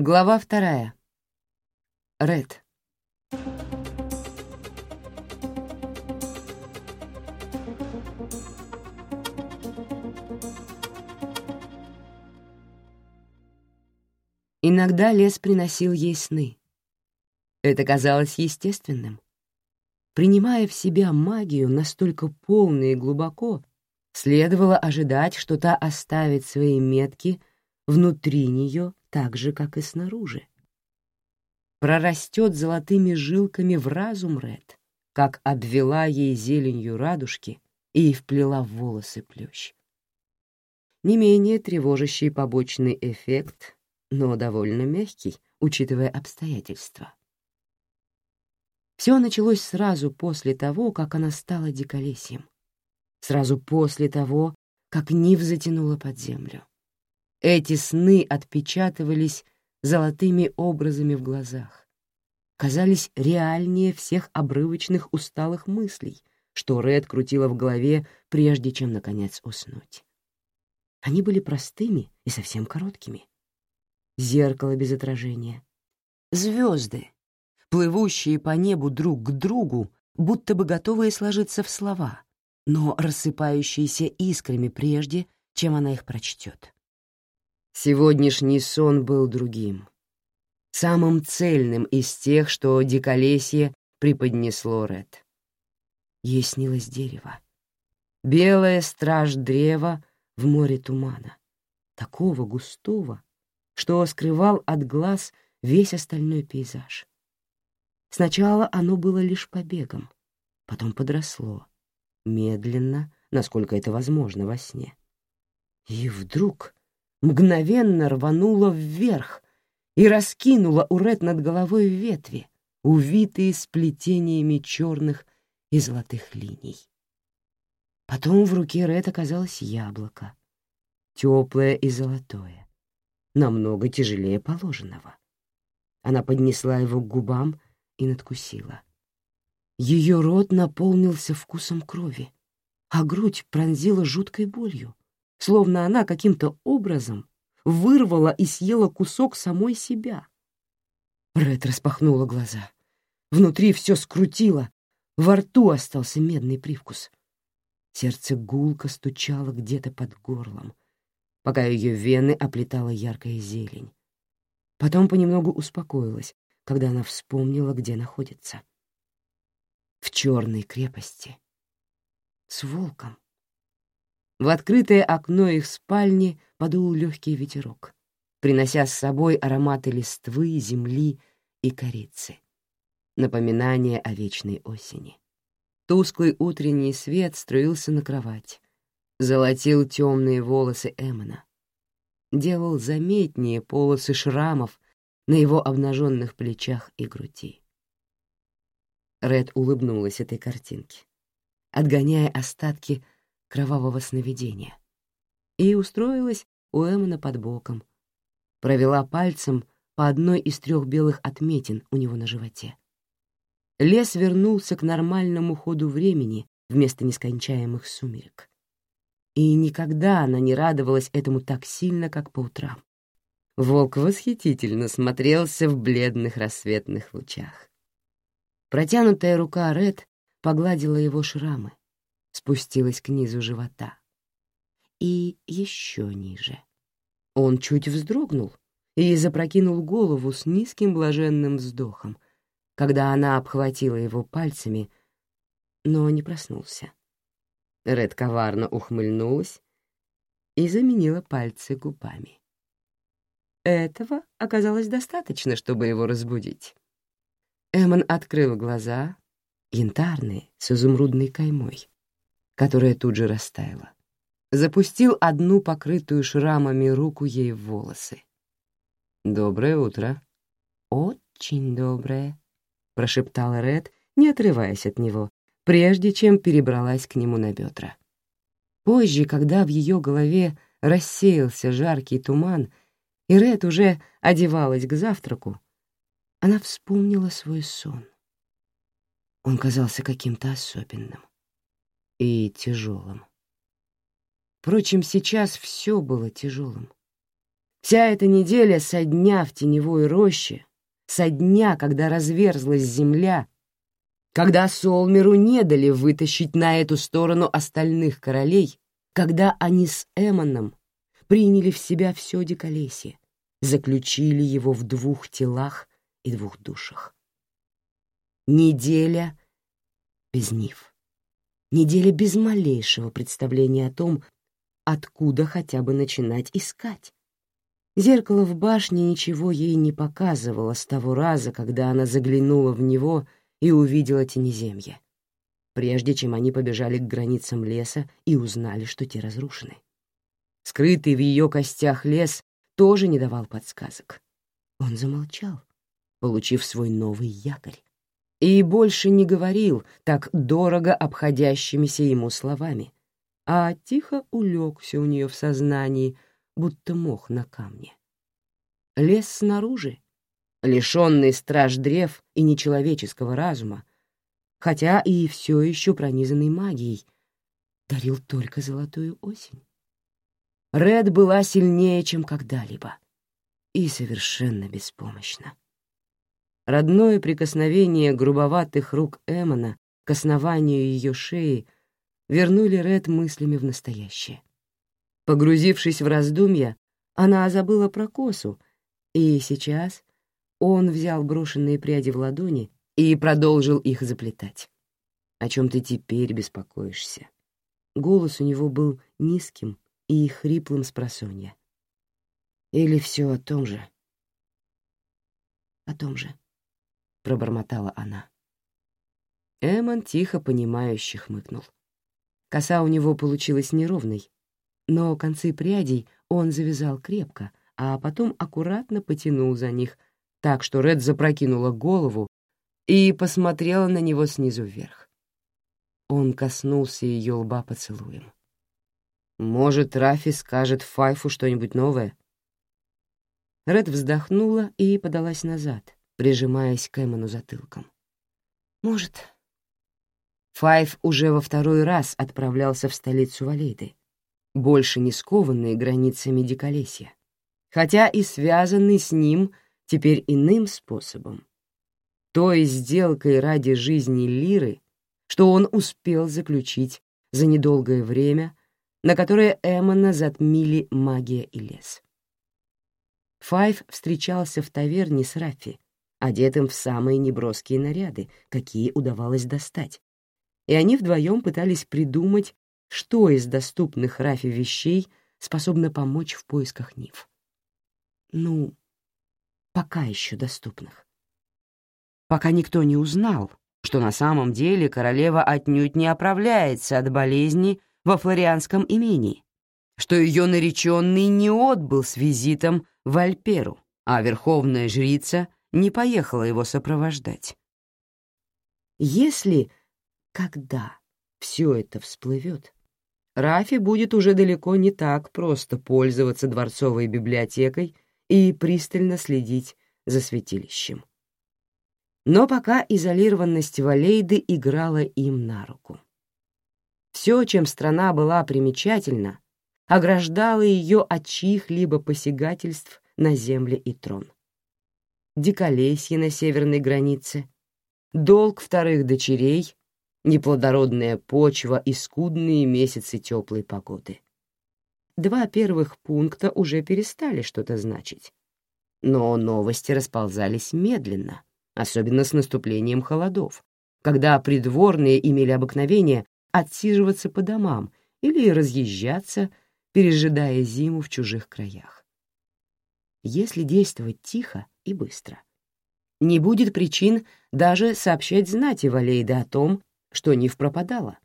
Глава вторая. Ред. Иногда лес приносил ей сны. Это казалось естественным. Принимая в себя магию настолько полно и глубоко, следовало ожидать, что та оставит свои метки внутри нее так же, как и снаружи. Прорастет золотыми жилками в разум Ред, как обвела ей зеленью радужки и вплела в волосы плющ. Не менее тревожащий побочный эффект, но довольно мягкий, учитывая обстоятельства. Все началось сразу после того, как она стала диколесьем. Сразу после того, как Нив затянула под землю. Эти сны отпечатывались золотыми образами в глазах. Казались реальнее всех обрывочных усталых мыслей, что Ред крутила в голове, прежде чем, наконец, уснуть. Они были простыми и совсем короткими. Зеркало без отражения. Звезды, плывущие по небу друг к другу, будто бы готовые сложиться в слова, но рассыпающиеся искрами прежде, чем она их прочтет. Сегодняшний сон был другим, самым цельным из тех, что диколесье преподнесло Ред. Ей снилось дерево. Белая страж древа в море тумана, такого густого, что скрывал от глаз весь остальной пейзаж. Сначала оно было лишь побегом, потом подросло, медленно, насколько это возможно во сне. И вдруг мгновенно рванула вверх и раскинула у Ред над головой ветви, увитые сплетениями черных и золотых линий. Потом в руке Ред оказалось яблоко, теплое и золотое, намного тяжелее положенного. Она поднесла его к губам и надкусила. Ее рот наполнился вкусом крови, а грудь пронзила жуткой болью словно она каким-то образом вырвала и съела кусок самой себя. Ред распахнула глаза. Внутри все скрутило, во рту остался медный привкус. Сердце гулко стучало где-то под горлом, пока ее вены оплетала яркая зелень. Потом понемногу успокоилась, когда она вспомнила, где находится. В черной крепости. С волком. В открытое окно их спальни подул легкий ветерок, принося с собой ароматы листвы, земли и корицы. Напоминание о вечной осени. Тусклый утренний свет струился на кровать, золотил темные волосы Эммона, делал заметнее полосы шрамов на его обнаженных плечах и груди. Ред улыбнулась этой картинке, отгоняя остатки кровавого сновидения, и устроилась у Эммона под боком, провела пальцем по одной из трех белых отметин у него на животе. Лес вернулся к нормальному ходу времени вместо нескончаемых сумерек. И никогда она не радовалась этому так сильно, как по утрам. Волк восхитительно смотрелся в бледных рассветных лучах. Протянутая рука Ред погладила его шрамы, спустилась к низу живота. И еще ниже. Он чуть вздрогнул и запрокинул голову с низким блаженным вздохом, когда она обхватила его пальцами, но не проснулся. Ред коварно ухмыльнулась и заменила пальцы губами. Этого оказалось достаточно, чтобы его разбудить. Эмон открыл глаза, янтарные, с изумрудной каймой которая тут же растаяла. Запустил одну покрытую шрамами руку ей в волосы. «Доброе утро». «Очень доброе», — прошептала Ред, не отрываясь от него, прежде чем перебралась к нему на бедра. Позже, когда в ее голове рассеялся жаркий туман, и Ред уже одевалась к завтраку, она вспомнила свой сон. Он казался каким-то особенным и тяжелым. Впрочем, сейчас все было тяжелым. Вся эта неделя со дня в теневой роще, со дня, когда разверзлась земля, когда Солмеру не дали вытащить на эту сторону остальных королей, когда они с Эмоном приняли в себя все диколесье, заключили его в двух телах и двух душах. Неделя без Нив. Неделя без малейшего представления о том, откуда хотя бы начинать искать. Зеркало в башне ничего ей не показывало с того раза, когда она заглянула в него и увидела тенеземье, прежде чем они побежали к границам леса и узнали, что те разрушены. Скрытый в ее костях лес тоже не давал подсказок. Он замолчал, получив свой новый якорь, и больше не говорил так дорого обходящимися ему словами, а тихо улегся у нее в сознании, будто мох на камне. Лес снаружи, лишенный страж древ и нечеловеческого разума, хотя и все еще пронизанный магией, дарил только золотую осень. Ред была сильнее, чем когда-либо, и совершенно беспомощна. Родное прикосновение грубоватых рук Эмона к основанию ее шеи вернули Ред мыслями в настоящее. Погрузившись в раздумья, она забыла про косу, и сейчас он взял брошенные пряди в ладони и продолжил их заплетать. «О чем ты теперь беспокоишься?» Голос у него был низким и хриплым с просонья. «Или все о том же?» «О том же», — пробормотала она. Эмон тихо понимающе хмыкнул. Коса у него получилась неровной, но концы прядей он завязал крепко, а потом аккуратно потянул за них, так что Ред запрокинула голову и посмотрела на него снизу вверх. Он коснулся ее лба поцелуем. «Может, Рафи скажет Файфу что-нибудь новое?» Ред вздохнула и подалась назад, прижимаясь к Эмону затылком. «Может». Файф уже во второй раз отправлялся в столицу Валейды, больше не скованные границами диколесья, хотя и связанный с ним теперь иным способом. Той сделкой ради жизни Лиры, что он успел заключить за недолгое время, на которое Эммона затмили магия и лес. Файв встречался в таверне с Раффи, одетым в самые неброские наряды, какие удавалось достать, и они вдвоем пытались придумать, что из доступных Рафи вещей способно помочь в поисках Нив. Ну, пока еще доступных. Пока никто не узнал, что на самом деле королева отнюдь не оправляется от болезни во флорианском имении, что ее нареченный не отбыл с визитом в Альперу, а верховная жрица не поехала его сопровождать. Если когда все это всплывет, Рафи будет уже далеко не так просто пользоваться дворцовой библиотекой и пристально следить за святилищем. Но пока изолированность Валейды играла им на руку. Все, чем страна была примечательна, ограждало ее от чьих-либо посягательств на земле и трон. Диколесье на северной границе, долг вторых дочерей неплодородная почва и скудные месяцы теплой погоды. Два первых пункта уже перестали что-то значить. Но новости расползались медленно, особенно с наступлением холодов, когда придворные имели обыкновение отсиживаться по домам или разъезжаться, пережидая зиму в чужих краях. Если действовать тихо и быстро, не будет причин даже сообщать знати Валейда о том, что Нив пропадала.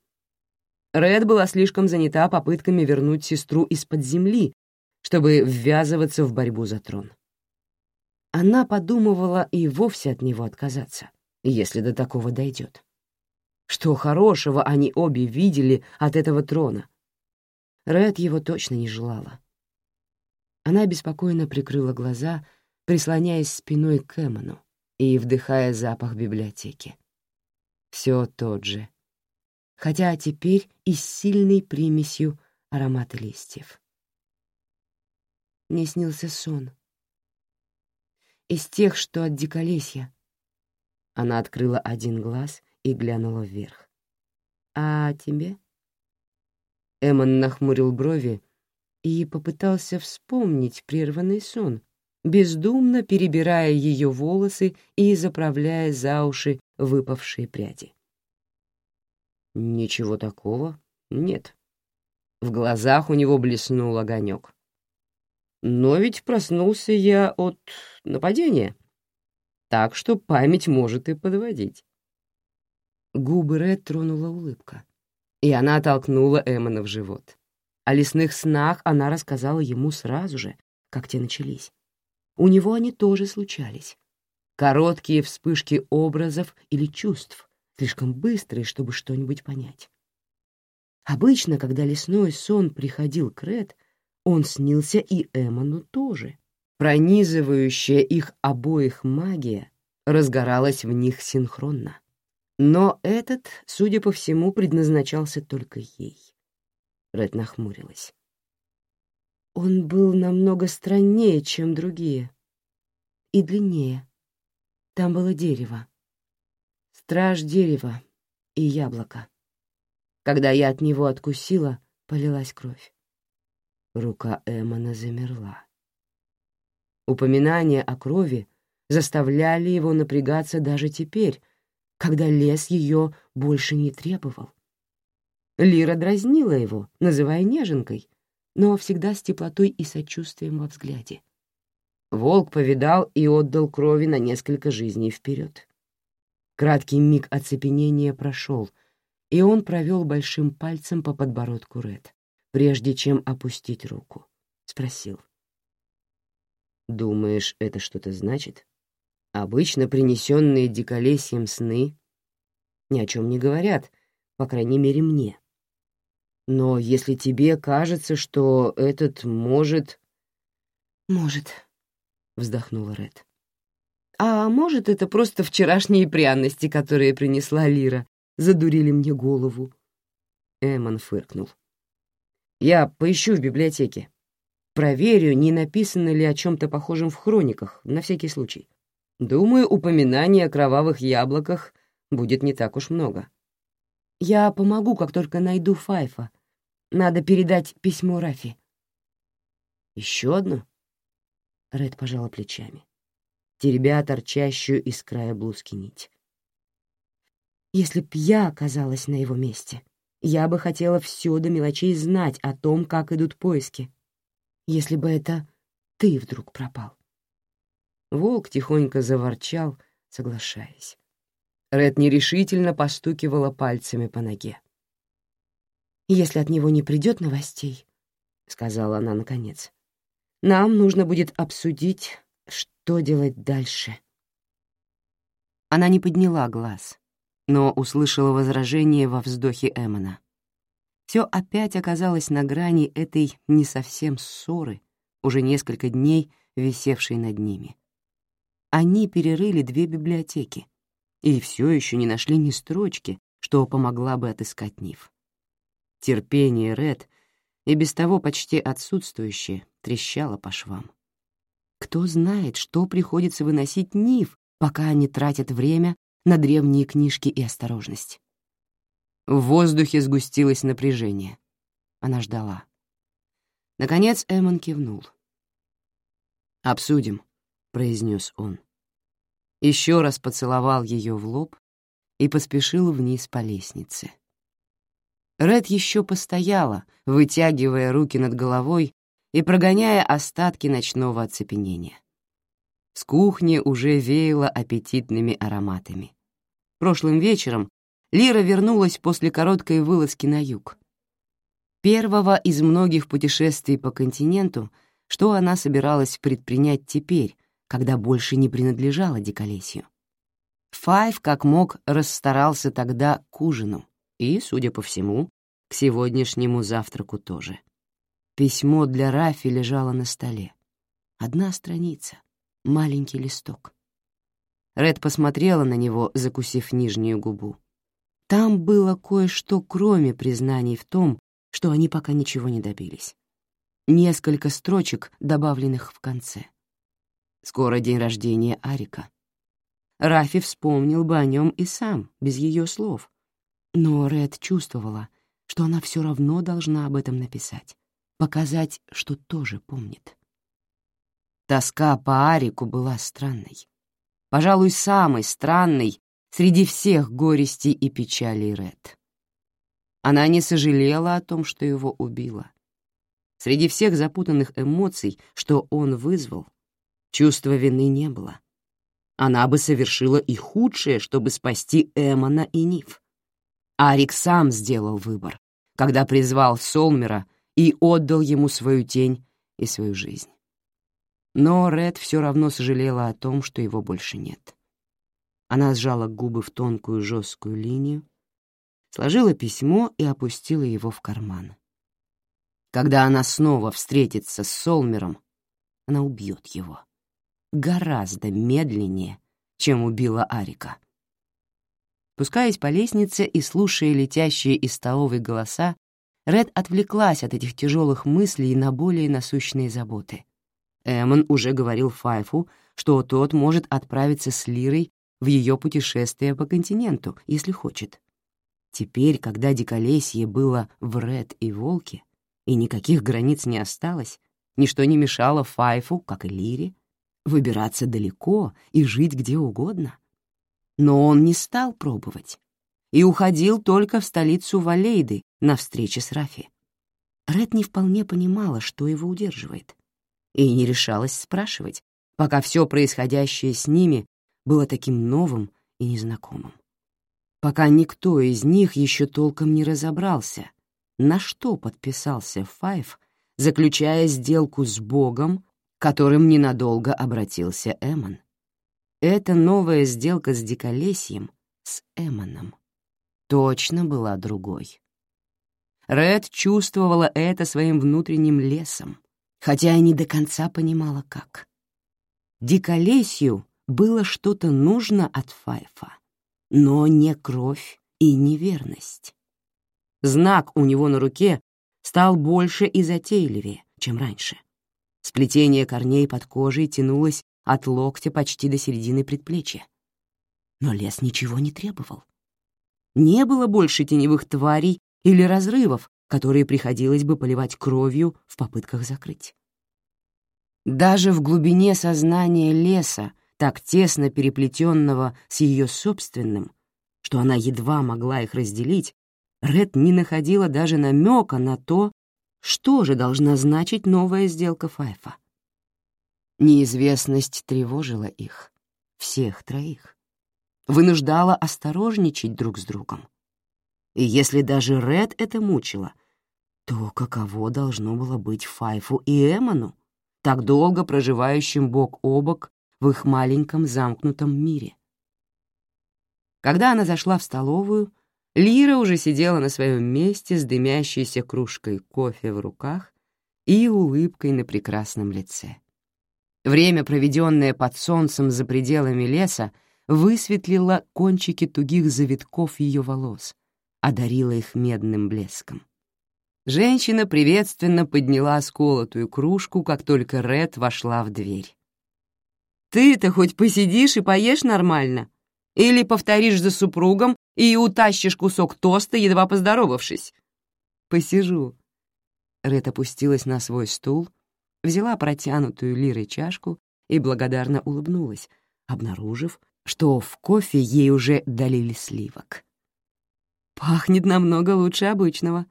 Ред была слишком занята попытками вернуть сестру из-под земли, чтобы ввязываться в борьбу за трон. Она подумывала и вовсе от него отказаться, если до такого дойдет. Что хорошего они обе видели от этого трона? Ред его точно не желала. Она беспокойно прикрыла глаза, прислоняясь спиной к Эмону и вдыхая запах библиотеки все тот же, хотя теперь и с сильной примесью аромата листьев. Мне снился сон. Из тех, что от диколесья. Она открыла один глаз и глянула вверх. «А тебе?» Эммон нахмурил брови и попытался вспомнить прерванный сон, бездумно перебирая ее волосы и заправляя за уши выпавшие пряди. «Ничего такого нет». В глазах у него блеснул огонек. «Но ведь проснулся я от нападения, так что память может и подводить». Губы Ред тронула улыбка, и она толкнула Эммона в живот. О лесных снах она рассказала ему сразу же, как те начались. У него они тоже случались. Короткие вспышки образов или чувств, слишком быстрые, чтобы что-нибудь понять. Обычно, когда лесной сон приходил к Ред, он снился и Эмону тоже. Пронизывающая их обоих магия разгоралась в них синхронно. Но этот, судя по всему, предназначался только ей. Ред нахмурилась. Он был намного страннее, чем другие. И длиннее. Там было дерево. Страж дерева и яблоко. Когда я от него откусила, полилась кровь. Рука Эммона замерла. Упоминания о крови заставляли его напрягаться даже теперь, когда лес ее больше не требовал. Лира дразнила его, называя неженкой, но всегда с теплотой и сочувствием во взгляде. Волк повидал и отдал крови на несколько жизней вперед. Краткий миг оцепенения прошел, и он провел большим пальцем по подбородку Ред, прежде чем опустить руку. Спросил. «Думаешь, это что-то значит? Обычно принесенные диколесьем сны ни о чем не говорят, по крайней мере, мне. Но если тебе кажется, что этот может...» «Может», — вздохнула Ред. «А может, это просто вчерашние пряности, которые принесла Лира, задурили мне голову?» Эмон фыркнул. «Я поищу в библиотеке. Проверю, не написано ли о чем-то похожем в хрониках, на всякий случай. Думаю, упоминаний о кровавых яблоках будет не так уж много. Я помогу, как только найду Файфа. Надо передать письмо Рафи. Еще одно? Ред пожала плечами, теребя торчащую из края блузки нить. Если б я оказалась на его месте, я бы хотела все до мелочей знать о том, как идут поиски. Если бы это ты вдруг пропал. Волк тихонько заворчал, соглашаясь. Ред нерешительно постукивала пальцами по ноге. «Если от него не придет новостей», — сказала она наконец, — «нам нужно будет обсудить, что делать дальше». Она не подняла глаз, но услышала возражение во вздохе Эммона. Все опять оказалось на грани этой не совсем ссоры, уже несколько дней висевшей над ними. Они перерыли две библиотеки, и все еще не нашли ни строчки, что помогла бы отыскать Ниф. Терпение Ред, и без того почти отсутствующее, трещало по швам. Кто знает, что приходится выносить Ниф, пока они тратят время на древние книжки и осторожность. В воздухе сгустилось напряжение. Она ждала. Наконец Эммон кивнул. «Обсудим», — произнес он еще раз поцеловал ее в лоб и поспешил вниз по лестнице. Ред еще постояла, вытягивая руки над головой и прогоняя остатки ночного оцепенения. С кухни уже веяло аппетитными ароматами. Прошлым вечером Лира вернулась после короткой вылазки на юг. Первого из многих путешествий по континенту, что она собиралась предпринять теперь, когда больше не принадлежала Диколесью. Файв как мог расстарался тогда к ужину и, судя по всему, к сегодняшнему завтраку тоже. Письмо для Рафи лежало на столе. Одна страница, маленький листок. Ред посмотрела на него, закусив нижнюю губу. Там было кое-что, кроме признаний в том, что они пока ничего не добились. несколько строчек, добавленных в конце. Скоро день рождения Арика. Рафи вспомнил бы о нем и сам, без ее слов. Но Ред чувствовала, что она все равно должна об этом написать, показать, что тоже помнит. Тоска по Арику была странной. Пожалуй, самой странной среди всех горестей и печалей Ред. Она не сожалела о том, что его убила. Среди всех запутанных эмоций, что он вызвал, чувства вины не было. Она бы совершила и худшее, чтобы спасти Эмона и Нив. Арик сам сделал выбор, когда призвал Солмера и отдал ему свою тень и свою жизнь. Но Ред все равно сожалела о том, что его больше нет. Она сжала губы в тонкую жесткую линию, сложила письмо и опустила его в карман. Когда она снова встретится с Солмером, она убьет его. Гораздо медленнее, чем убила Арика. Спускаясь по лестнице и слушая летящие из столовой голоса, Ред отвлеклась от этих тяжелых мыслей на более насущные заботы. Эммон уже говорил Файфу, что тот может отправиться с Лирой в ее путешествие по континенту, если хочет. Теперь, когда диколесье было в Ред и Волке, и никаких границ не осталось, ничто не мешало Файфу, как и Лире, выбираться далеко и жить где угодно. Но он не стал пробовать и уходил только в столицу Валейды на встрече с Рафи. Ред не вполне понимала, что его удерживает, и не решалась спрашивать, пока все происходящее с ними было таким новым и незнакомым пока никто из них еще толком не разобрался, на что подписался Файв, заключая сделку с Богом, которым ненадолго обратился Эмон. Эта новая сделка с Диколесьем, с Эмоном, точно была другой. Ред чувствовала это своим внутренним лесом, хотя и не до конца понимала, как. Диколесью было что-то нужно от Файфа но не кровь и неверность. Знак у него на руке стал больше и затейливее, чем раньше. Сплетение корней под кожей тянулось от локтя почти до середины предплечья. Но лес ничего не требовал. Не было больше теневых тварей или разрывов, которые приходилось бы поливать кровью в попытках закрыть. Даже в глубине сознания леса так тесно переплетенного с ее собственным, что она едва могла их разделить, Ред не находила даже намека на то, что же должна значить новая сделка Файфа. Неизвестность тревожила их, всех троих, вынуждала осторожничать друг с другом. И если даже Ред это мучило, то каково должно было быть Файфу и Эмону, так долго проживающим бок о бок в их маленьком замкнутом мире. Когда она зашла в столовую, Лира уже сидела на своем месте с дымящейся кружкой кофе в руках и улыбкой на прекрасном лице. Время, проведенное под солнцем за пределами леса, высветлило кончики тугих завитков ее волос, одарило их медным блеском. Женщина приветственно подняла сколотую кружку, как только Ред вошла в дверь. Ты-то хоть посидишь и поешь нормально? Или повторишь за супругом и утащишь кусок тоста, едва поздоровавшись? Посижу. Ред опустилась на свой стул, взяла протянутую лирой чашку и благодарно улыбнулась, обнаружив, что в кофе ей уже долили сливок. Пахнет намного лучше обычного.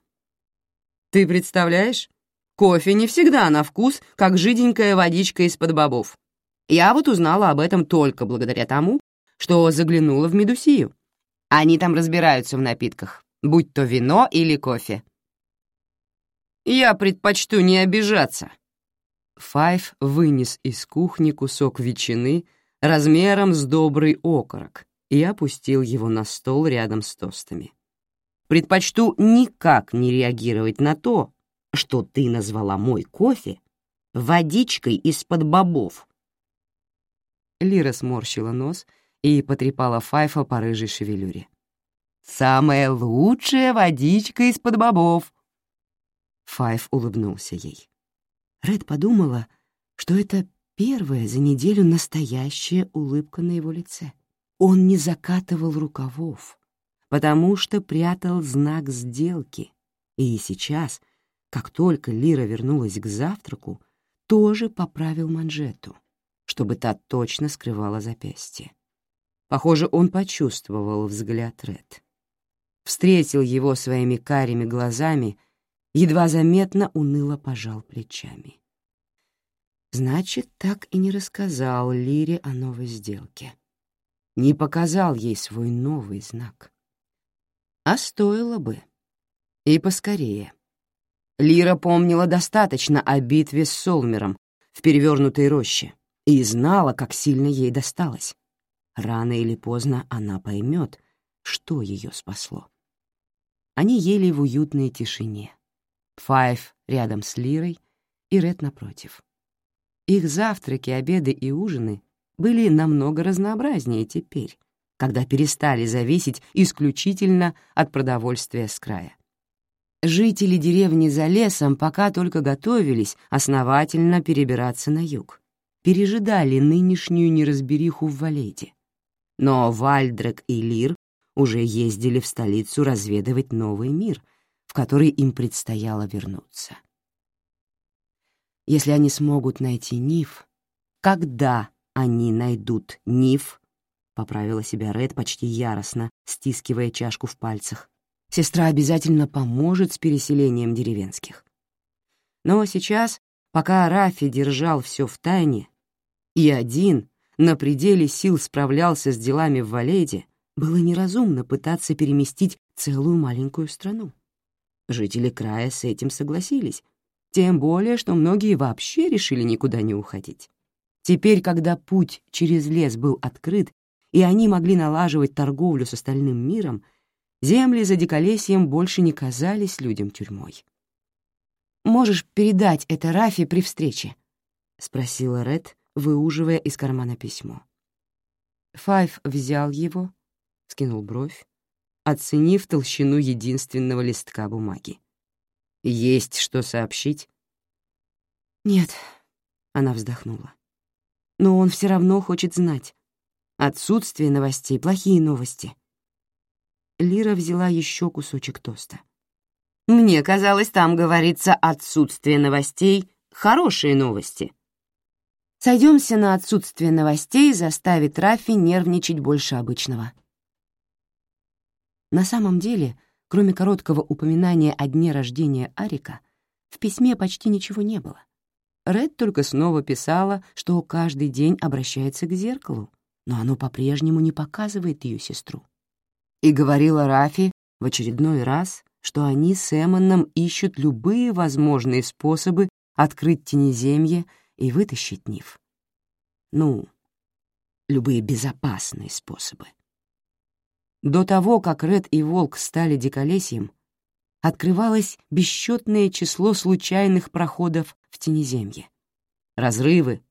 Ты представляешь? Кофе не всегда на вкус, как жиденькая водичка из-под бобов. Я вот узнала об этом только благодаря тому, что заглянула в Медусию. Они там разбираются в напитках, будь то вино или кофе. Я предпочту не обижаться. Файв вынес из кухни кусок ветчины размером с добрый окорок и опустил его на стол рядом с тостами. Предпочту никак не реагировать на то, что ты назвала мой кофе водичкой из-под бобов, Лира сморщила нос и потрепала Файфа по рыжей шевелюре. «Самая лучшая водичка из-под бобов!» Файф улыбнулся ей. Ред подумала, что это первая за неделю настоящая улыбка на его лице. Он не закатывал рукавов, потому что прятал знак сделки. И сейчас, как только Лира вернулась к завтраку, тоже поправил манжету, чтобы та точно скрывала запястье. Похоже, он почувствовал взгляд Ред. Встретил его своими карими глазами, едва заметно уныло пожал плечами. Значит, так и не рассказал Лире о новой сделке не показал ей свой новый знак. А стоило бы. И поскорее. Лира помнила достаточно о битве с Солмером в перевернутой роще и знала, как сильно ей досталось. Рано или поздно она поймет, что ее спасло. Они ели в уютной тишине. Файв рядом с Лирой и Ред напротив. Их завтраки, обеды и ужины были намного разнообразнее теперь, когда перестали зависеть исключительно от продовольствия с края. Жители деревни за лесом пока только готовились основательно перебираться на юг, пережидали нынешнюю неразбериху в Валейде. Но Вальдрек и Лир уже ездили в столицу разведывать новый мир, в который им предстояло вернуться. Если они смогут найти Ниф, когда они найдут Ниф, — поправила себя Ред почти яростно, стискивая чашку в пальцах. Сестра обязательно поможет с переселением деревенских. Но сейчас, пока Рафи держал все в тайне, и один на пределе сил справлялся с делами в Валеде, было неразумно пытаться переместить целую маленькую страну. Жители края с этим согласились, тем более, что многие вообще решили никуда не уходить. Теперь, когда путь через лес был открыт, и они могли налаживать торговлю с остальным миром, земли за Диколесьем больше не казались людям тюрьмой. «Можешь передать это Рафи при встрече?» — спросила Ред, выуживая из кармана письмо. Файв взял его, скинул бровь, оценив толщину единственного листка бумаги. «Есть что сообщить?» «Нет», — она вздохнула но он все равно хочет знать. Отсутствие новостей — плохие новости. Лира взяла еще кусочек тоста. «Мне казалось, там говорится отсутствие новостей — хорошие новости». Сойдемся на отсутствие новостей заставит Рафи нервничать больше обычного. На самом деле, кроме короткого упоминания о дне рождения Арика, в письме почти ничего не было. Ред только снова писала, что каждый день обращается к зеркалу, но оно по-прежнему не показывает ее сестру. И говорила Рафи в очередной раз, что они с Эммоном ищут любые возможные способы открыть тенеземье и вытащить Ниф. Ну, любые безопасные способы. До того, как Ред и Волк стали диколесьем, открывалось бесчетное число случайных проходов в тенеземье. Разрывы,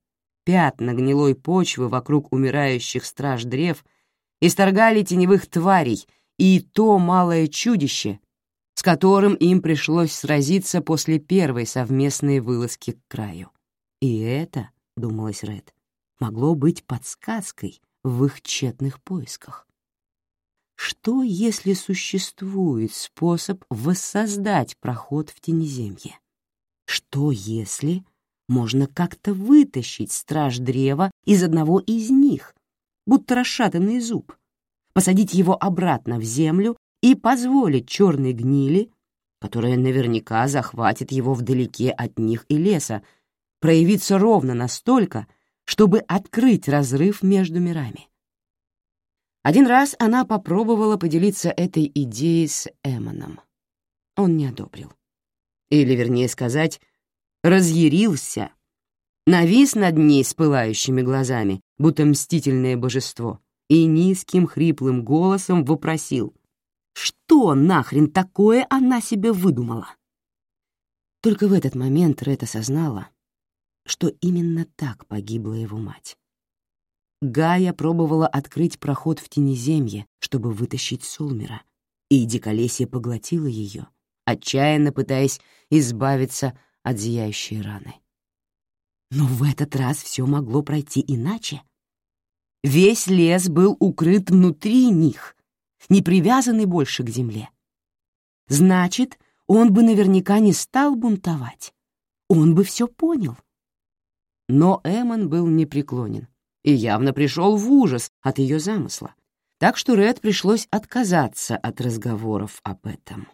пятна гнилой почвы вокруг умирающих страж древ исторгали теневых тварей и то малое чудище, с которым им пришлось сразиться после первой совместной вылазки к краю. И это, — думалась Ред, — могло быть подсказкой в их тщетных поисках. Что, если существует способ воссоздать проход в Тенеземье? Что, если можно как-то вытащить страж древа из одного из них, будто расшатанный зуб, посадить его обратно в землю и позволить черной гнили, которая наверняка захватит его вдалеке от них и леса, проявиться ровно настолько, чтобы открыть разрыв между мирами. Один раз она попробовала поделиться этой идеей с Эмоном. Он не одобрил. Или, вернее сказать, разъярился, навис над ней с пылающими глазами, будто мстительное божество, и низким хриплым голосом вопросил, что нахрен такое она себе выдумала? Только в этот момент Ред осознала, что именно так погибла его мать. Гая пробовала открыть проход в Тенеземье, чтобы вытащить Сулмера, и диколесье поглотило ее, отчаянно пытаясь избавиться от зияющей раны. Но в этот раз все могло пройти иначе. Весь лес был укрыт внутри них, не привязанный больше к земле. Значит, он бы наверняка не стал бунтовать. Он бы все понял. Но Эмон был непреклонен и явно пришел в ужас от ее замысла, так что Ред пришлось отказаться от разговоров об этом.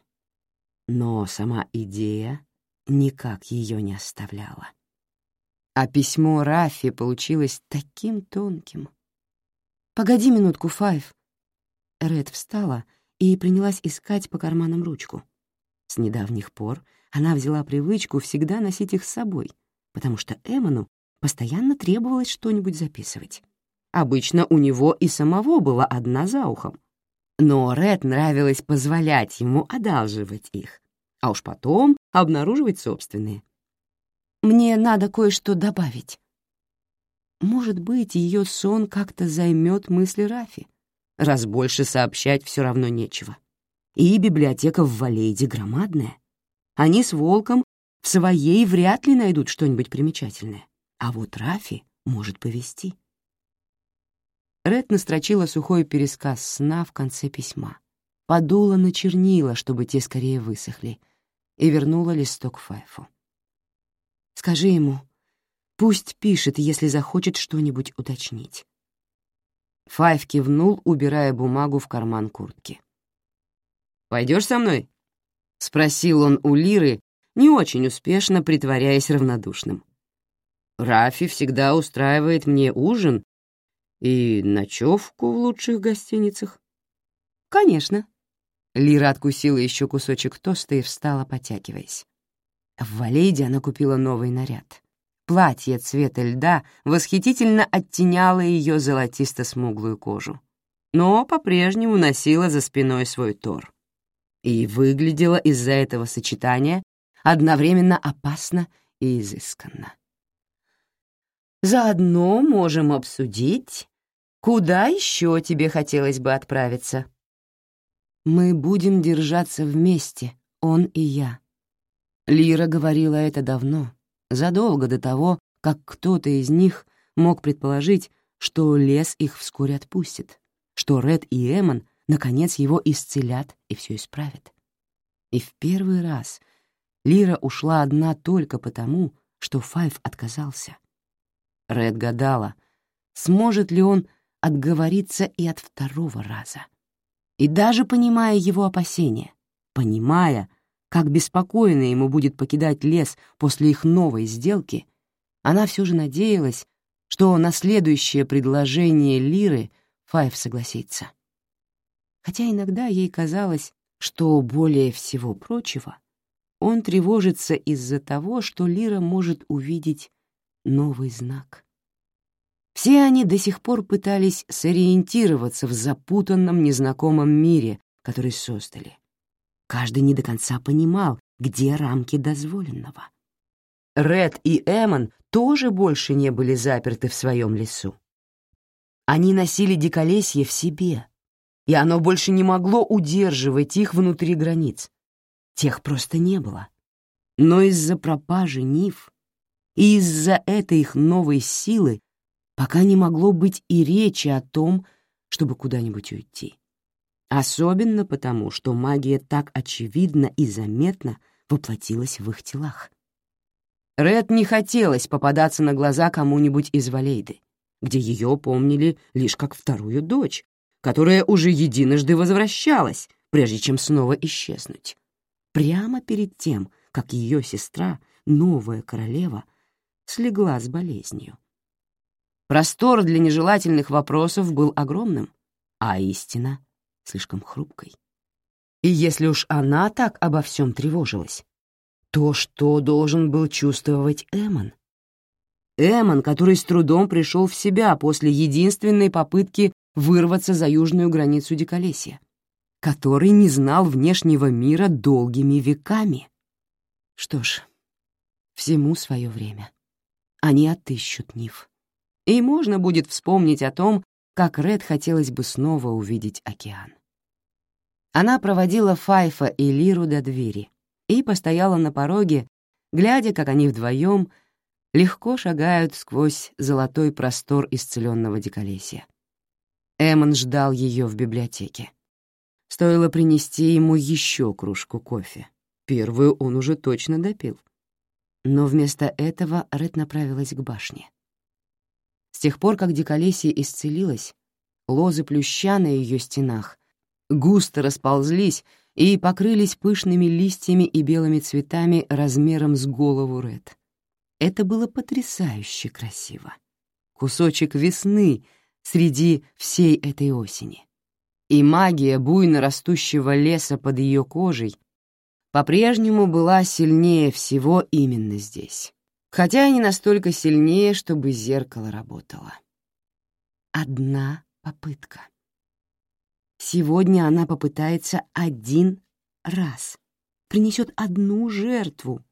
Но сама идея никак ее не оставляла. А письмо Рафи получилось таким тонким. «Погоди минутку, Файв». Ред встала и принялась искать по карманам ручку. С недавних пор она взяла привычку всегда носить их с собой, потому что Эмону постоянно требовалось что-нибудь записывать. Обычно у него и самого была одна за ухом. Но Ред нравилось позволять ему одалживать их, а уж потом обнаруживать собственные. «Мне надо кое-что добавить». Может быть, ее сон как-то займет мысли Рафи, раз больше сообщать все равно нечего. И библиотека в Валейде громадная. Они с Волком в своей вряд ли найдут что-нибудь примечательное. А вот Рафи может повести. Ред настрочила сухой пересказ сна в конце письма, подула на чернила, чтобы те скорее высохли, и вернула листок Файфу. «Скажи ему, пусть пишет, если захочет что-нибудь уточнить». Файф кивнул, убирая бумагу в карман куртки. «Пойдешь со мной?» — спросил он у Лиры, не очень успешно притворяясь равнодушным. Рафи всегда устраивает мне ужин и ночевку в лучших гостиницах. Конечно. Лира откусила еще кусочек тоста и встала, потягиваясь. В Валейде она купила новый наряд. Платье цвета льда восхитительно оттеняло ее золотисто-смуглую кожу, но по-прежнему носила за спиной свой тор. И выглядела из-за этого сочетания одновременно опасно и изысканно. Заодно можем обсудить, куда еще тебе хотелось бы отправиться. Мы будем держаться вместе, он и я. Лира говорила это давно, задолго до того, как кто-то из них мог предположить, что лес их вскоре отпустит, что Ред и Эмон наконец его исцелят и все исправят. И в первый раз Лира ушла одна только потому, что Файв отказался. Ред гадала, сможет ли он отговориться и от второго раза. И даже понимая его опасения, понимая, как беспокойно ему будет покидать лес после их новой сделки, она все же надеялась, что на следующее предложение Лиры Файв согласится. Хотя иногда ей казалось, что более всего прочего он тревожится из-за того, что Лира может увидеть новый знак. Все они до сих пор пытались сориентироваться в запутанном незнакомом мире, который создали. Каждый не до конца понимал, где рамки дозволенного. Ред и Эмон тоже больше не были заперты в своем лесу. Они носили диколесье в себе, и оно больше не могло удерживать их внутри границ. Тех просто не было. Но из-за пропажи Нив и из-за этой их новой силы пока не могло быть и речи о том, чтобы куда-нибудь уйти. Особенно потому, что магия так очевидно и заметно воплотилась в их телах. Ред не хотелось попадаться на глаза кому-нибудь из Валейды, где ее помнили лишь как вторую дочь, которая уже единожды возвращалась, прежде чем снова исчезнуть. Прямо перед тем, как ее сестра, новая королева, слегла с болезнью. Простор для нежелательных вопросов был огромным, а истина — слишком хрупкой. И если уж она так обо всем тревожилась, то что должен был чувствовать Эмон? Эмон, который с трудом пришел в себя после единственной попытки вырваться за южную границу Диколесья, который не знал внешнего мира долгими веками. Что ж, всему свое время. Они отыщут Нив. И можно будет вспомнить о том, как Ред хотелось бы снова увидеть океан. Она проводила Файфа и Лиру до двери и постояла на пороге, глядя, как они вдвоем легко шагают сквозь золотой простор исцеленного диколесья. Эммон ждал ее в библиотеке. Стоило принести ему еще кружку кофе. Первую он уже точно допил. Но вместо этого Ред направилась к башне. С тех пор, как диколесье исцелилось, лозы плюща на ее стенах густо расползлись и покрылись пышными листьями и белыми цветами размером с голову Ред. Это было потрясающе красиво. Кусочек весны среди всей этой осени. И магия буйно растущего леса под ее кожей по-прежнему была сильнее всего именно здесь. Хотя и не настолько сильнее, чтобы зеркало работало. Одна попытка. Сегодня она попытается один раз, принесет одну жертву,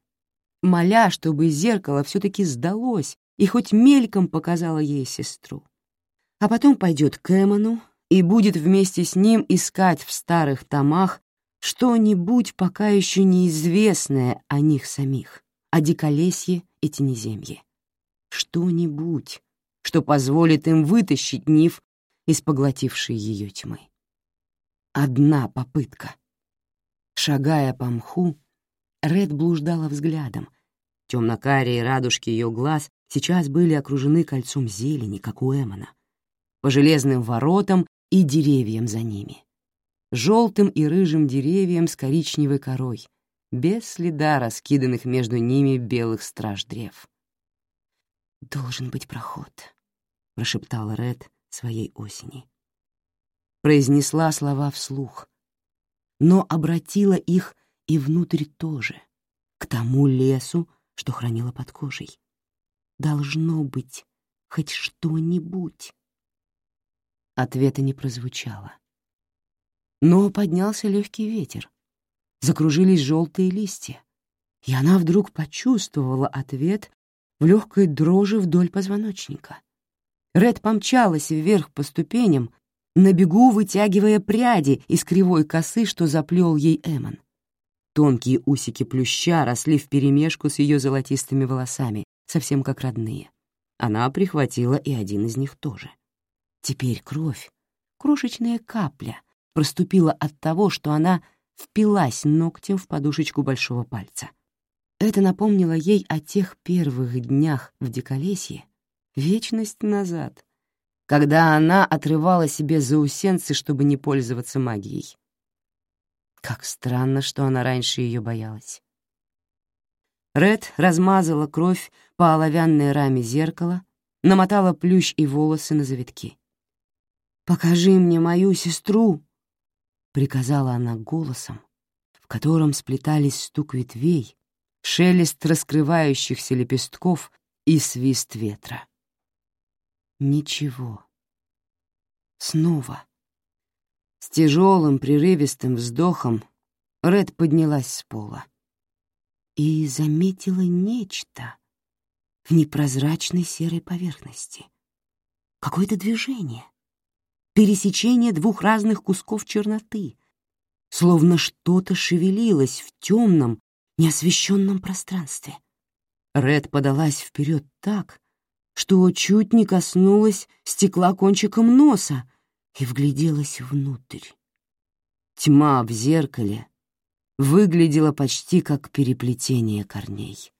моля, чтобы зеркало все-таки сдалось и хоть мельком показало ей сестру. А потом пойдет к Эмону и будет вместе с ним искать в старых томах что-нибудь пока еще неизвестное о них самих, о диколесье и тенеземье. Что-нибудь, что позволит им вытащить Нив из поглотившей ее тьмы. Одна попытка. Шагая по мху, Ред блуждала взглядом. Темно-карие радужки ее глаз сейчас были окружены кольцом зелени, как у Эмона, по железным воротам и деревьям за ними. Желтым и рыжим деревьям с коричневой корой, без следа раскиданных между ними белых страж древ. «Должен быть проход», — прошептала Ред своей осени произнесла слова вслух, но обратила их и внутрь тоже, к тому лесу, что хранила под кожей. Должно быть хоть что-нибудь. Ответа не прозвучало. Но поднялся легкий ветер, закружились желтые листья, и она вдруг почувствовала ответ в легкой дрожи вдоль позвоночника. Ред помчалась вверх по ступеням, на бегу вытягивая пряди из кривой косы, что заплел ей Эмон. Тонкие усики плюща росли вперемешку с ее золотистыми волосами, совсем как родные. Она прихватила и один из них тоже. Теперь кровь, крошечная капля, проступила от того, что она впилась ногтем в подушечку большого пальца. Это напомнило ей о тех первых днях в Диколесье, вечность назад, когда она отрывала себе заусенцы, чтобы не пользоваться магией. Как странно, что она раньше ее боялась. Ред размазала кровь по оловянной раме зеркала, намотала плющ и волосы на завитки. «Покажи мне мою сестру!» — приказала она голосом, в котором сплетались стук ветвей, шелест раскрывающихся лепестков и свист ветра. Ничего. Снова. С тяжелым прерывистым вздохом Ред поднялась с пола и заметила нечто в непрозрачной серой поверхности. Какое-то движение, пересечение двух разных кусков черноты, словно что-то шевелилось в темном, неосвещенном пространстве. Ред подалась вперед так, что чуть не коснулась стекла кончиком носа и вгляделась внутрь. Тьма в зеркале выглядела почти как переплетение корней.